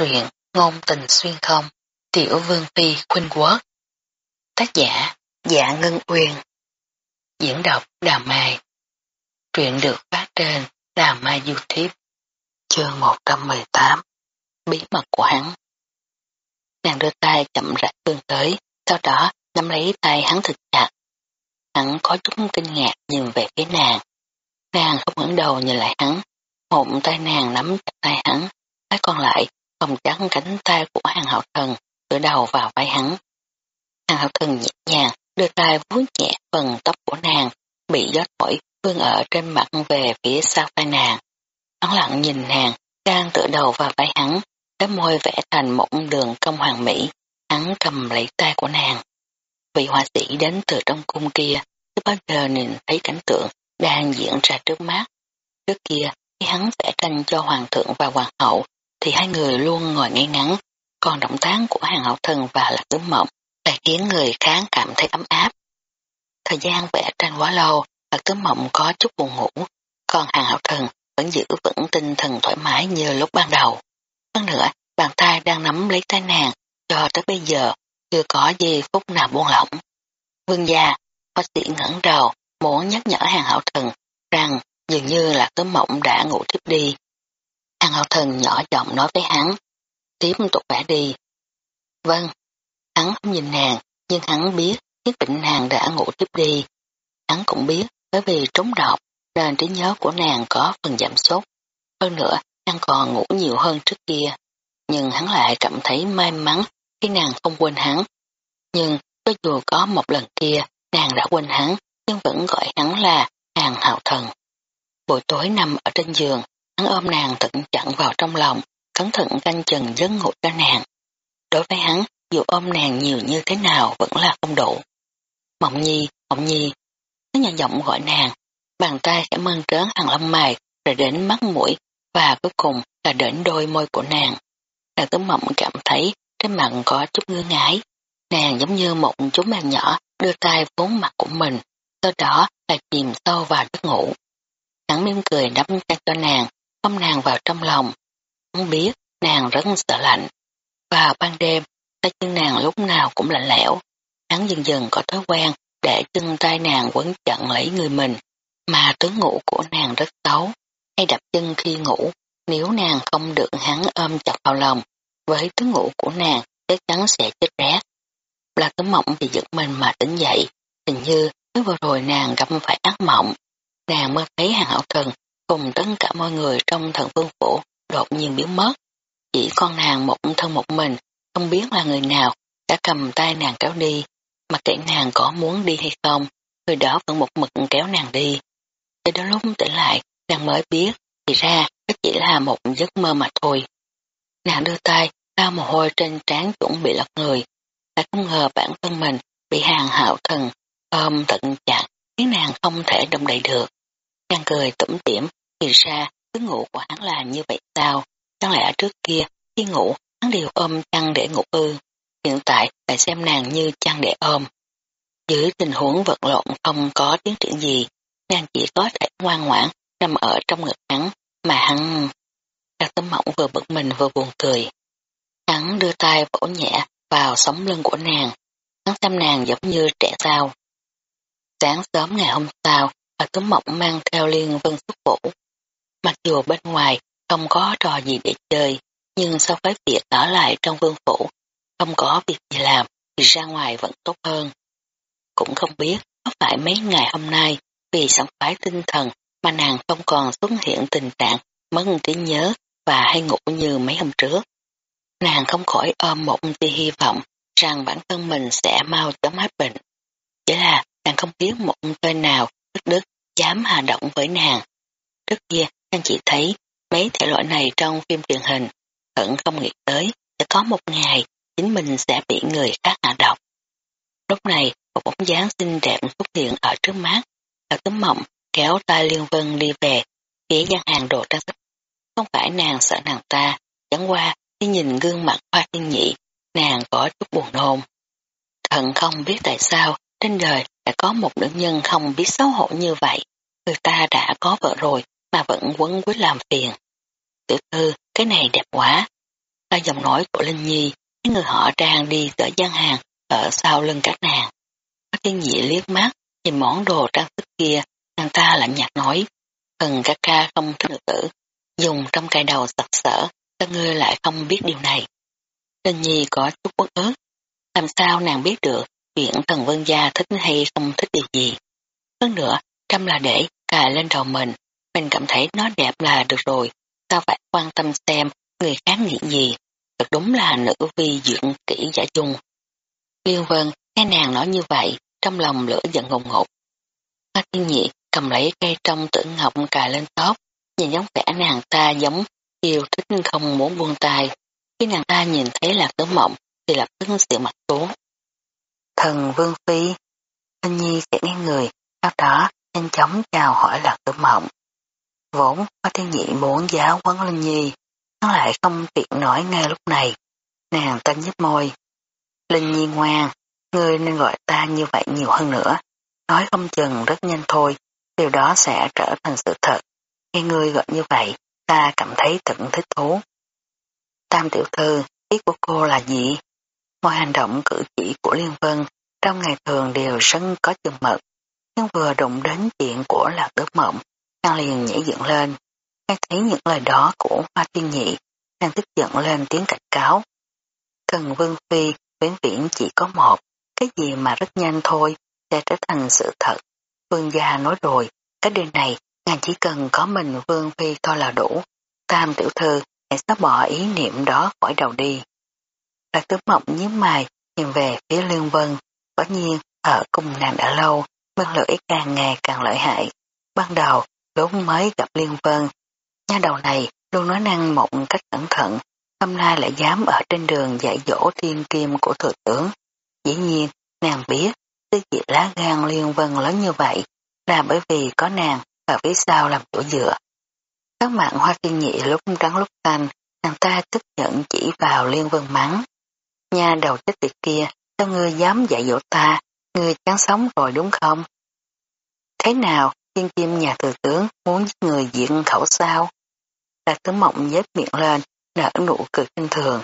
Truyện Ngôn tình xuyên không, Tiểu Vương Phi Khuynh Quốc. Tác giả Dạ Ngân Uyên. Diễn đọc Đà Mai. Truyện được phát trên Đà Mai Youtube. Chương 118 Bí mật của hắn. Nàng đưa tay chậm rãi vươn tới, sau đó nắm lấy tay hắn thật chặt. Hắn có chút kinh ngạc nhìn về phía nàng. Nàng không ngẩng đầu nhìn lại hắn. Một tay nàng nắm chặt tay hắn tay còn lại không chắn cánh tay của hàng hậu thần từ đầu vào vai hắn. Hàng hậu thần nhẹ nhàng đưa tay vuốt nhẹ phần tóc của nàng, bị gió thổi vương ở trên mặt về phía sau vai nàng. Hắn lặng nhìn nàng, đang tựa đầu vào vai hắn, cái môi vẽ thành một đường công hoàng mỹ hắn cầm lấy tay của nàng. Vị họa sĩ đến từ trong cung kia, chưa bao giờ nhìn thấy cảnh tượng đang diễn ra trước mắt. Trước kia, khi hắn vẽ tranh cho hoàng thượng và hoàng hậu thì hai người luôn ngồi ngay ngắn, còn động tác của hàng hậu thần và lạc tướng mộng lại khiến người kháng cảm thấy ấm áp. Thời gian vẽ tranh quá lâu, lạc tướng mộng có chút buồn ngủ, còn hàng hậu thần vẫn giữ vững tinh thần thoải mái như lúc ban đầu. Hơn nữa, bàn tay đang nắm lấy tay nàng, cho tới bây giờ, chưa có gì phút nào buông lỏng. Vương gia, bác sĩ ngẩng đầu, muốn nhắc nhở hàng hậu thần rằng dường như là tướng mộng đã ngủ tiếp đi, Hàng hậu thần nhỏ giọng nói với hắn, tiếp tục vẽ đi. Vâng, hắn không nhìn nàng, nhưng hắn biết nhất định nàng đã ngủ tiếp đi. Hắn cũng biết bởi vì trống độc nên trí nhớ của nàng có phần giảm sốt. Hơn nữa, nàng còn ngủ nhiều hơn trước kia. Nhưng hắn lại cảm thấy may mắn khi nàng không quên hắn. Nhưng cho dù có một lần kia nàng đã quên hắn nhưng vẫn gọi hắn là hàng hào thần. Buổi tối nằm ở trên giường, Hắn ôm nàng thận chặn vào trong lòng, cẩn thận canh chừng giấc ngủ cho nàng. Đối với hắn, dù ôm nàng nhiều như thế nào vẫn là không đủ. Mộng nhi, mộng nhi, nó nhỏ giọng gọi nàng, bàn tay sẽ mơn trớn hàng lông mày, rồi đến mắt mũi, và cuối cùng là đến đôi môi của nàng. Nàng tấm mộng cảm thấy trên mặt có chút ngứa ngái. Nàng giống như một chú mèo nhỏ đưa tay vốn mặt của mình, sau đó là chìm sâu vào giấc ngủ. Hắn mỉm cười đắp chặt cho nàng, ôm nàng vào trong lòng. Hắn biết nàng rất sợ lạnh. Vào ban đêm, tay chân nàng lúc nào cũng lạnh lẽo. Hắn dần dần có thói quen để chân tay nàng quấn chặn lấy người mình. Mà tướng ngủ của nàng rất xấu. Hay đập chân khi ngủ, nếu nàng không được hắn ôm chặt vào lòng, với tướng ngủ của nàng chắc chắn sẽ chết rét. Là cứ mộng vì giật mình mà tỉnh dậy, hình như mới vừa rồi nàng gặp phải ác mộng. Nàng mơ thấy hàng hậu thần cùng tất cả mọi người trong thần vương phủ đột nhiên biến mất. Chỉ con nàng một thân một mình, không biết là người nào đã cầm tay nàng kéo đi, mặc kệ nàng có muốn đi hay không, người đó vẫn một mực kéo nàng đi. Tới đó lúc tỉnh lại, nàng mới biết, thì ra đó chỉ là một giấc mơ mà thôi. Nàng đưa tay, lao mồ hôi trên trán chuẩn bị lật người, lại không ngờ bản thân mình bị hàng hạo thần ôm tận chặt, khiến nàng không thể động đậy được. Nàng cười tủm tỉm thì ra, cứ ngủ của hắn là như vậy sao? Chẳng lẽ trước kia, khi ngủ, hắn đều ôm chăn để ngủ ư? Hiện tại lại xem nàng như chăn để ôm. Dưới tình huống vật lộn không có tiến triển gì, nàng chỉ có thể ngoan ngoãn nằm ở trong ngực hắn, mà hắn... Đặc tấm mỏng vừa bực mình vừa buồn cười. Hắn đưa tay vỗ nhẹ vào sống lưng của nàng, hắn xem nàng giống như trẻ sao. Sáng sớm ngày hôm sau, ở tấm mộng mang theo liên vân xuất vũ, Mặc dù bên ngoài không có trò gì để chơi, nhưng so với việc ở lại trong vương phủ, không có việc gì làm thì ra ngoài vẫn tốt hơn. Cũng không biết có phải mấy ngày hôm nay vì sẵn khoái tinh thần mà nàng không còn xuất hiện tình trạng mất trí nhớ và hay ngủ như mấy hôm trước. Nàng không khỏi ôm một tia hy vọng rằng bản thân mình sẽ mau chóng hết bệnh. Chỉ là nàng không biết một tên nào đức đức dám hà động với nàng. Trước kia anh chỉ thấy mấy thể loại này trong phim truyền hình, thận không nghĩ tới sẽ có một ngày chính mình sẽ bị người khác hạ độc. Lúc này, một bóng dáng xinh đẹp xuất hiện ở trước mắt, là tấm mộng kéo tay Liên Vân đi về phía gian hàng đồ trang sức. Không phải nàng sợ nàng ta, chẳng qua khi nhìn gương mặt hoa tiên nhị, nàng có chút buồn nôn. Thận không biết tại sao trên đời lại có một nữ nhân không biết xấu hổ như vậy. Người ta đã có vợ rồi mà vẫn quấn quýt làm phiền. Tiểu thư, cái này đẹp quá. là giọng nói của Linh Nhi, những người họ trang đi tới gian hàng ở sau lưng các nàng. Có thiên dị liếc mắt, nhìn món đồ trang sức kia, nàng ta lạnh nhạt nói, thần ca ca không thích nữ tử, dùng trong cài đầu sặc sỡ, các ngươi lại không biết điều này. Linh Nhi có chút bất ớt, làm sao nàng biết được chuyện thần vân gia thích hay không thích điều gì. Hơn nữa, trăm là để cài lên đầu mình, mình cảm thấy nó đẹp là được rồi, sao phải quan tâm xem người khác nghĩ gì, thật đúng là nữ vi dưỡng kỹ giả chung. Liên Vân nghe nàng nói như vậy, trong lòng lửa giận ngùng ngục. Hoa thiên nhị cầm lấy cây trong tử ngọc cài lên tóc, nhìn giống vẻ nàng ta giống yêu thích không muốn buông tay. Khi nàng ta nhìn thấy là tử mộng thì lập tức sự mặt xuống. Thần Vương Phi, Thanh Nhi sẽ nghe người, sau đó nhanh chóng chào hỏi lạc tử mộng. Vốn Hoa Thiên Nhị muốn giáo quấn Linh Nhi, nó lại không tiện nói ngay lúc này. Nàng ta nhếch môi. Linh Nhi ngoan, ngươi nên gọi ta như vậy nhiều hơn nữa. Nói không chừng rất nhanh thôi, điều đó sẽ trở thành sự thật. Nghe ngươi gọi như vậy, ta cảm thấy thật thích thú. Tam tiểu thư, ý của cô là gì? Mọi hành động cử chỉ của Liên Vân trong ngày thường đều rất có chừng mật, nhưng vừa đụng đến chuyện của lạc Đức mộng, nàng liền nhảy dựng lên. Nghe thấy những lời đó của Hoa Tiên Nhị, nàng tức giận lên tiếng cảnh cáo. Cần Vương Phi vĩnh viễn chỉ có một, cái gì mà rất nhanh thôi sẽ trở thành sự thật. Vương gia nói rồi, cái điều này nàng chỉ cần có mình Vương Phi thôi là đủ. Tam tiểu thư hãy xóa bỏ ý niệm đó khỏi đầu đi. Lạc tướng mộng nhíu mày nhìn về phía Lương Vân, quả nhiên ở cùng nàng đã lâu, băng lưỡi càng ngày càng lợi hại. Ban đầu, lúc mới gặp Liên Vân, nha đầu này luôn nói năng mộng cách cẩn thận, hôm nay lại dám ở trên đường dạy dỗ thiên kim của thừa tướng. Dĩ nhiên, nàng biết, tư vị lá gan Liên Vân lớn như vậy là bởi vì có nàng và phía sau làm chỗ dựa. Các mạng hoa tiên nhị lúc trắng lúc xanh, nàng ta tức giận chỉ vào Liên Vân mắng. Nha đầu chết tiệt kia, sao ngươi dám dạy dỗ ta, ngươi chán sống rồi đúng không? Thế nào, thiên kim nhà thừa tướng muốn giết người diện khẩu sao? Lạc tướng mộng nhếch miệng lên, nở nụ cười kinh thường.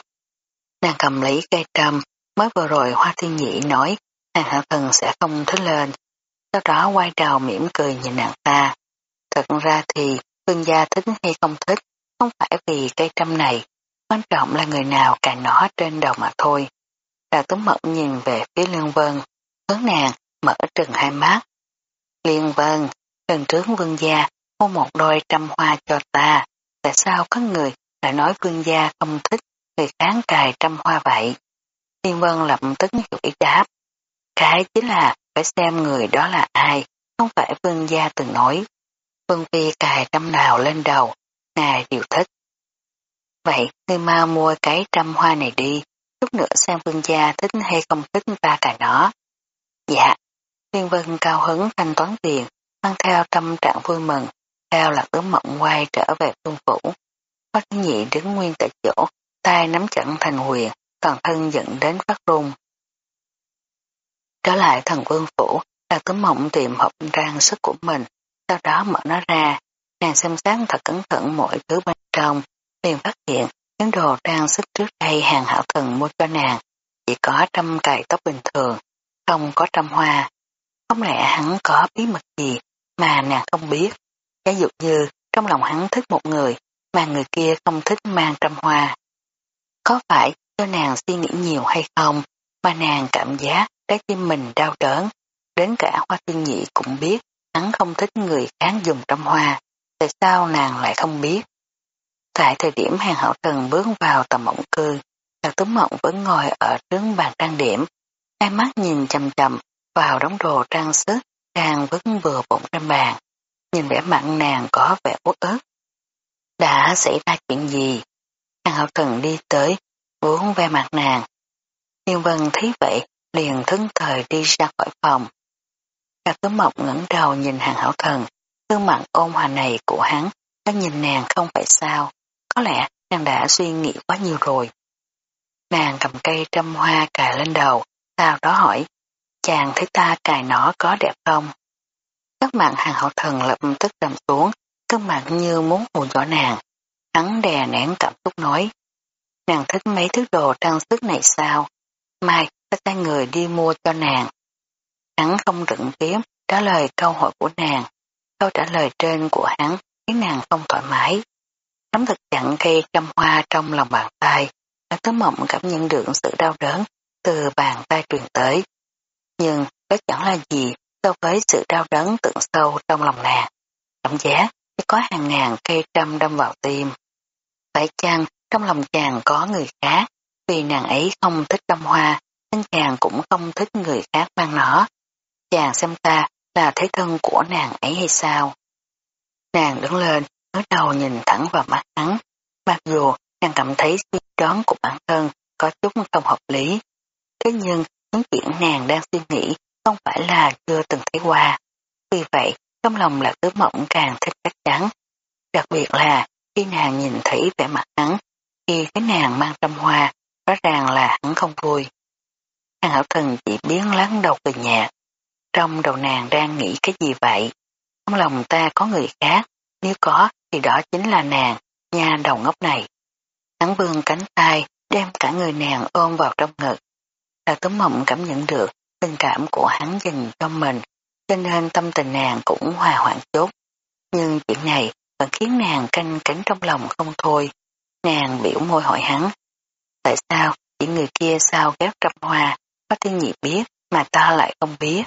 Nàng cầm lấy cây trầm, mới vừa rồi hoa thiên nhị nói hàng hạ thần sẽ không thích lên. Sau đó quay đầu mỉm cười nhìn nàng ta. Thật ra thì phương gia thích hay không thích, không phải vì cây trăm này, quan trọng là người nào cài nó trên đầu mà thôi. Đào tướng mộng nhìn về phía Liên Vân, hướng nàng mở trừng hai mắt. Liên Vân, lần trước vương gia mua một đôi trăm hoa cho ta, tại sao có người lại nói vương gia không thích người kháng cài trăm hoa vậy? Tiên Vân lập tức hiểu ý đáp. Cái chính là phải xem người đó là ai, không phải vương gia từng nói. Vương phi cài trăm nào lên đầu, ngài đều thích. Vậy, ngươi mau mua cái trăm hoa này đi, chút nữa xem vương gia thích hay không thích ta cài nó. Dạ, Tiên Vân cao hứng thanh toán tiền, mang theo tâm trạng vui mừng, theo là ướm mộng quay trở về phương phủ. Có nhị đứng nguyên tại chỗ, tay nắm chặt thành huyền, toàn thân dẫn đến phát run. Trở lại thần vương phủ, lạc tướng mộng tìm hộp trang sức của mình, sau đó mở nó ra, nàng xem xét thật cẩn thận mọi thứ bên trong, liền phát hiện những đồ trang sức trước đây hàng hảo thần mua cho nàng, chỉ có trăm cài tóc bình thường, không có trăm hoa. Không lẽ hắn có bí mật gì mà nàng không biết, giả dụ như trong lòng hắn thích một người mà người kia không thích mang trăm hoa. Có phải do nàng suy nghĩ nhiều hay không mà nàng cảm giác trái tim mình đau đớn, đến cả hoa tiên nhị cũng biết hắn không thích người khác dùng trăm hoa, tại sao nàng lại không biết? Tại thời điểm hàng hậu thần bước vào tầm mộng cư, Lạc Tuấn Mộng vẫn ngồi ở trước bàn trang điểm, hai mắt nhìn chầm chầm vào đống đồ trang sức đang vứt vừa bụng trên bàn. Nhìn vẻ mặt nàng có vẻ uất ức. Đã xảy ra chuyện gì? Hàng hậu thần đi tới, vuốt ve mặt nàng. Liên Vân thấy vậy, liền thứng thời đi ra khỏi phòng. Cả cứ Mộng ngẩng đầu nhìn hàng hậu thần, gương mặt ôn hòa này của hắn, đã nhìn nàng không phải sao. Có lẽ nàng đã suy nghĩ quá nhiều rồi. Nàng cầm cây trăm hoa cài lên đầu, sau đó hỏi, chàng thấy ta cài nó có đẹp không? Các mạng hàng hậu thần lập tức trầm xuống, các mặt như muốn hù dọa nàng. Hắn đè nén cảm xúc nói, nàng thích mấy thứ đồ trang sức này sao? Mai, ta sai người đi mua cho nàng. Hắn không rựng kiếm trả lời câu hỏi của nàng. Câu trả lời trên của hắn khiến nàng không thoải mái. Nắm thật chặn cây trăm hoa trong lòng bàn tay, hắn tấm mộng cảm nhận được sự đau đớn từ bàn tay truyền tới. Nhưng đó chẳng là gì so với sự đau đớn tượng sâu trong lòng nàng. Cảm giác như có hàng ngàn cây trăm đâm vào tim. Phải chăng trong lòng chàng có người khác, vì nàng ấy không thích trăm hoa, nên chàng cũng không thích người khác mang nó. Chàng xem ta là thế thân của nàng ấy hay sao? Nàng đứng lên, ngước đầu nhìn thẳng vào mắt hắn, mặc dù nàng cảm thấy suy đoán của bản thân có chút không hợp lý. Thế nhưng, những chuyện nàng đang suy nghĩ không phải là chưa từng thấy qua. Vì vậy, trong lòng là cứ mộng càng thích chắc chắn. Đặc biệt là khi nàng nhìn thấy vẻ mặt hắn, khi cái nàng mang trăm hoa, rõ ràng là hắn không vui. Hàng hảo thần chỉ biến lắng đầu cười nhạt. Trong đầu nàng đang nghĩ cái gì vậy? Trong lòng ta có người khác, nếu có thì đó chính là nàng, nha đầu ngốc này. Hắn vương cánh tay, đem cả người nàng ôm vào trong ngực. Là tấm Mộng cảm nhận được tình cảm của hắn dành cho mình, cho nên tâm tình nàng cũng hòa hoãn chút. Nhưng chuyện này vẫn khiến nàng canh cánh trong lòng không thôi. Nàng biểu môi hỏi hắn, tại sao chỉ người kia sao ghép trăm hoa, có thiên nhị biết mà ta lại không biết.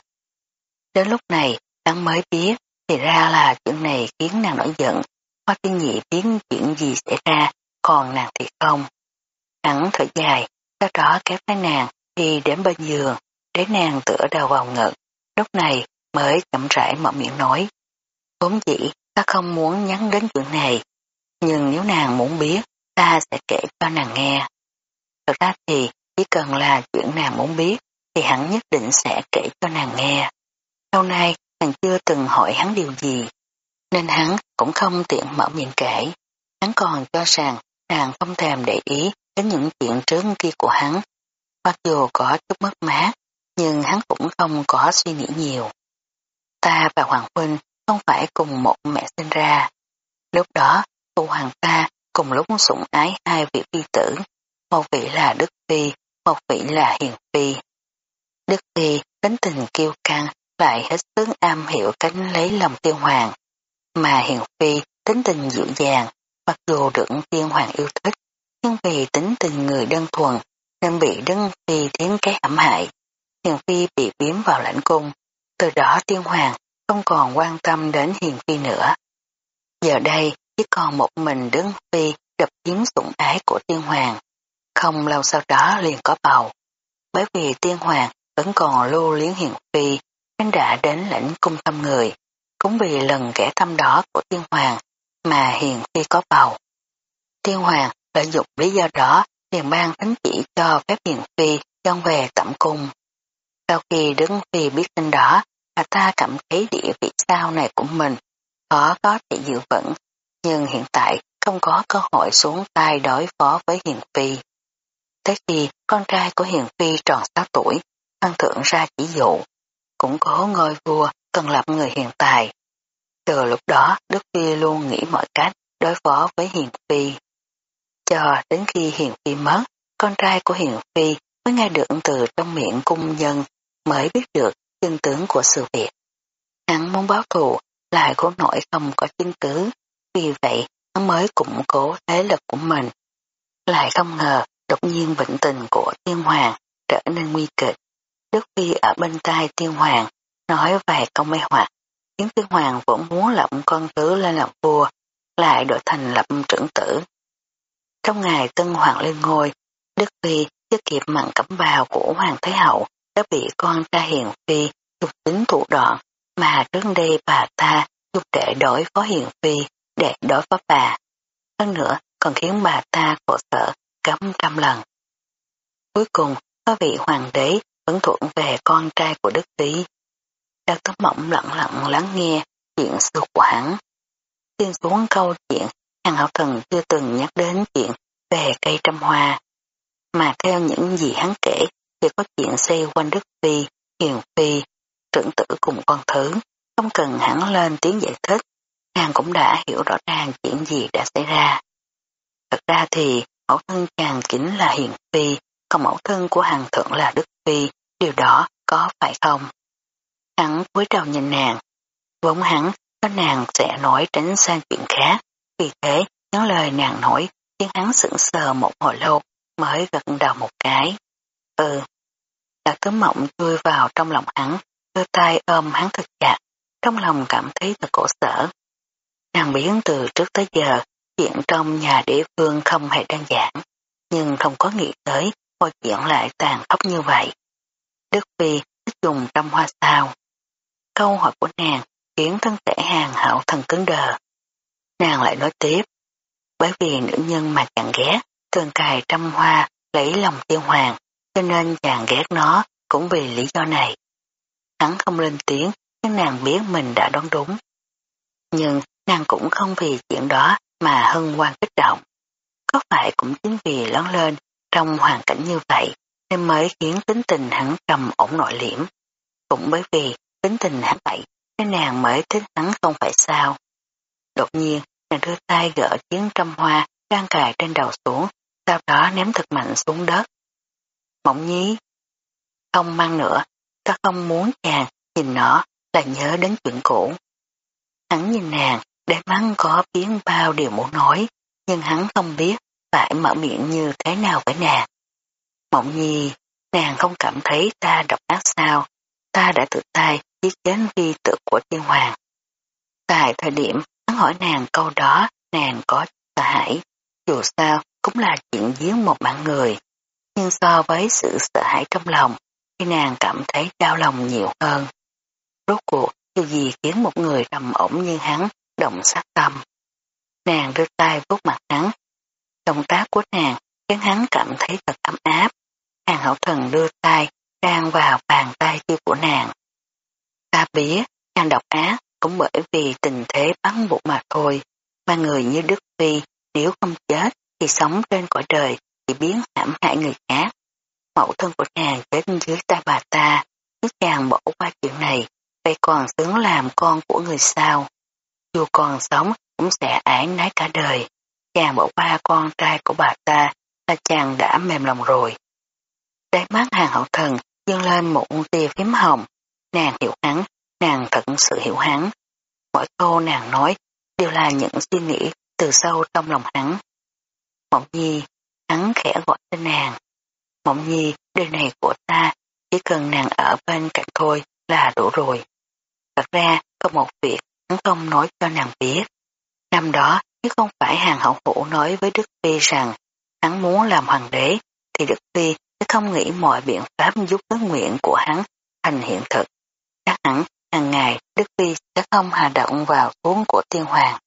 Đến lúc này, hắn mới biết, thì ra là chuyện này khiến nàng nổi giận, Hoa Thiên nhị biết chuyện gì xảy ra, còn nàng thì không. Hắn thở dài, sau đó kéo tay nàng đi đến bên giường, để nàng tựa đầu vào ngực. Lúc này mới chậm rãi mở miệng nói. Vốn dĩ ta không muốn nhắn đến chuyện này, nhưng nếu nàng muốn biết, ta sẽ kể cho nàng nghe. Thật ra thì chỉ cần là chuyện nàng muốn biết, thì hắn nhất định sẽ kể cho nàng nghe. Lâu nay, nàng chưa từng hỏi hắn điều gì, nên hắn cũng không tiện mở miệng kể. Hắn còn cho rằng nàng không thèm để ý đến những chuyện trước kia của hắn. Mặc dù có chút mất mát, nhưng hắn cũng không có suy nghĩ nhiều. Ta và Hoàng Huynh không phải cùng một mẹ sinh ra. Lúc đó, tu hoàng ta cùng lúc sủng ái hai vị phi tử, một vị là Đức Phi, một vị là Hiền Phi. Đức Phi tính tình kiêu căng lại hết sức am hiểu cánh lấy lòng tiêu hoàng, mà Hiền Phi tính tình dịu dàng, mặc dù được tiên hoàng yêu thích, nhưng vì tính tình người đơn thuần nên bị đứng Phi thiến cái hãm hại. Hiền Phi bị biếm vào lãnh cung, từ đó tiên hoàng không còn quan tâm đến Hiền Phi nữa. Giờ đây chỉ còn một mình đứng Phi đập chiếm sủng ái của tiên hoàng. Không lâu sau đó liền có bầu. Bởi vì tiên hoàng vẫn còn lưu liếng Hiền Phi, nên đã đến lãnh cung thăm người. Cũng vì lần kẻ thăm đó của tiên hoàng mà Hiền Phi có bầu. Tiên hoàng lợi dụng lý do đó liền ban thánh chỉ cho phép Hiền Phi chân về tẩm cung. Sau khi đứng Phi biết tin đó, bà ta cảm thấy địa vị sau này của mình khó có thể giữ vững, nhưng hiện tại không có cơ hội xuống tay đối phó với Hiền Phi. Thế khi con trai của Hiền Phi tròn 6 tuổi, ăn Thượng ra chỉ dụ, cũng cố ngôi vua cần lập người hiện tài. Từ lúc đó, Đức Phi luôn nghĩ mọi cách đối phó với Hiền Phi. Cho đến khi Hiền Phi mất, con trai của Hiền Phi mới nghe được từ trong miệng cung nhân mới biết được chân tướng của sự việc. Hắn muốn báo thù, lại cố nổi không có chứng cứ, vì vậy hắn mới củng cố thế lực của mình. Lại không ngờ, đột nhiên bệnh tình của tiên hoàng trở nên nguy kịch. Đức Phi ở bên tai tiên hoàng, nói vài câu mê hoặc, khiến tiên hoàng vẫn muốn lộng con tứ lên làm vua, lại đổi thành lập trưởng tử. Trong ngày tân hoàng lên ngôi, Đức Phi chưa kịp mặn cẩm bào của Hoàng Thái Hậu đã bị con trai Hiền Phi dục tính thủ đoạn mà trước đây bà ta dục để đối phó Hiền Phi để đối phó bà. Hơn nữa còn khiến bà ta khổ sở gấp trăm lần. Cuối cùng có vị hoàng đế vẫn thuận về con trai của Đức Phi. Đắc Tấm Mộng lặng lặng lắng nghe chuyện xưa của hắn. Tiên xuống câu chuyện, hàng hậu thần chưa từng nhắc đến chuyện về cây trăm hoa. Mà theo những gì hắn kể thì có chuyện xây quanh Đức Phi, Hiền Phi, trưởng tử cùng con thứ, không cần hắn lên tiếng giải thích, nàng cũng đã hiểu rõ ràng chuyện gì đã xảy ra. Thật ra thì mẫu thân chàng chính là Hiền Phi, còn mẫu thân của hàng thượng là Đức Phi, điều đó có phải không? Hắn cúi đầu nhìn nàng, vốn hắn có nàng sẽ nói tránh sang chuyện khác, vì thế những lời nàng nổi, khiến hắn sững sờ một hồi lâu mới gật đầu một cái. Ừ, Lạc tấm mộng chui vào trong lòng hắn, đưa tay ôm hắn thật chặt, trong lòng cảm thấy thật cổ sở. Nàng biến từ trước tới giờ, chuyện trong nhà địa phương không hề đơn giản, nhưng không có nghĩ tới mọi chuyện lại tàn khốc như vậy. Đức Phi thích dùng trăm hoa sao. Câu hỏi của nàng khiến thân thể hàng hậu thần cứng đờ. Nàng lại nói tiếp, bởi vì nữ nhân mà chàng ghét, thường cài trăm hoa lấy lòng tiêu hoàng, cho nên chàng ghét nó cũng vì lý do này. Hắn không lên tiếng, nhưng nàng biết mình đã đoán đúng. Nhưng nàng cũng không vì chuyện đó mà hân hoan kích động. Có phải cũng chính vì lớn lên trong hoàn cảnh như vậy nên mới khiến tính tình hắn trầm ổn nội liễm. Cũng bởi vì tính tình hắn vậy nên nàng mới thích hắn không phải sao. Đột nhiên, nàng đưa tay gỡ chiến trăm hoa đang cài trên đầu xuống, sau đó ném thật mạnh xuống đất. Mộng nhí, không mang nữa, ta không muốn chàng nhìn nó là nhớ đến chuyện cũ. Hắn nhìn nàng, để mắng có biến bao điều muốn nói, nhưng hắn không biết phải mở miệng như thế nào với nàng. Mộng nhi, nàng không cảm thấy ta độc ác sao, ta đã tự tay giết chết vi tự của tiên hoàng. Tại thời điểm hỏi nàng câu đó, nàng có sợ hãi, dù sao cũng là chuyện giết một bạn người. Nhưng so với sự sợ hãi trong lòng, thì nàng cảm thấy đau lòng nhiều hơn. Rốt cuộc, điều gì khiến một người trầm ổn như hắn động sát tâm. Nàng đưa tay vuốt mặt hắn. Động tác của nàng khiến hắn cảm thấy thật ấm áp. Hàng hậu thần đưa tay đang vào bàn tay kia của nàng. Ta biết, nàng độc ác cũng bởi vì tình thế bắn buộc mà thôi. Mà người như Đức Phi nếu không chết thì sống trên cõi đời thì biến hãm hại người khác. Mẫu thân của nàng chết dưới tay bà ta, nếu chàng bỏ qua chuyện này, vậy còn xứng làm con của người sao? Dù còn sống cũng sẽ ái nái cả đời. Chàng bỏ qua con trai của bà ta là chàng đã mềm lòng rồi. Đáy mắt hàng hậu thần dâng lên một tia phím hồng. Nàng hiểu hắn, nàng thật sự hiểu hắn. Mỗi câu nàng nói đều là những suy nghĩ từ sâu trong lòng hắn. Mộng nhi, hắn khẽ gọi tên nàng. Mộng nhi, đời này của ta, chỉ cần nàng ở bên cạnh thôi là đủ rồi. Thật ra, có một việc hắn không nói cho nàng biết. Năm đó, nếu không phải hàng hậu hữu nói với Đức Phi rằng hắn muốn làm hoàng đế, thì Đức Phi sẽ không nghĩ mọi biện pháp giúp ước nguyện của hắn thành hiện thực. Chắc hẳn hàng ngày Đức Phi sẽ không hà động vào cuốn của tiên hoàng.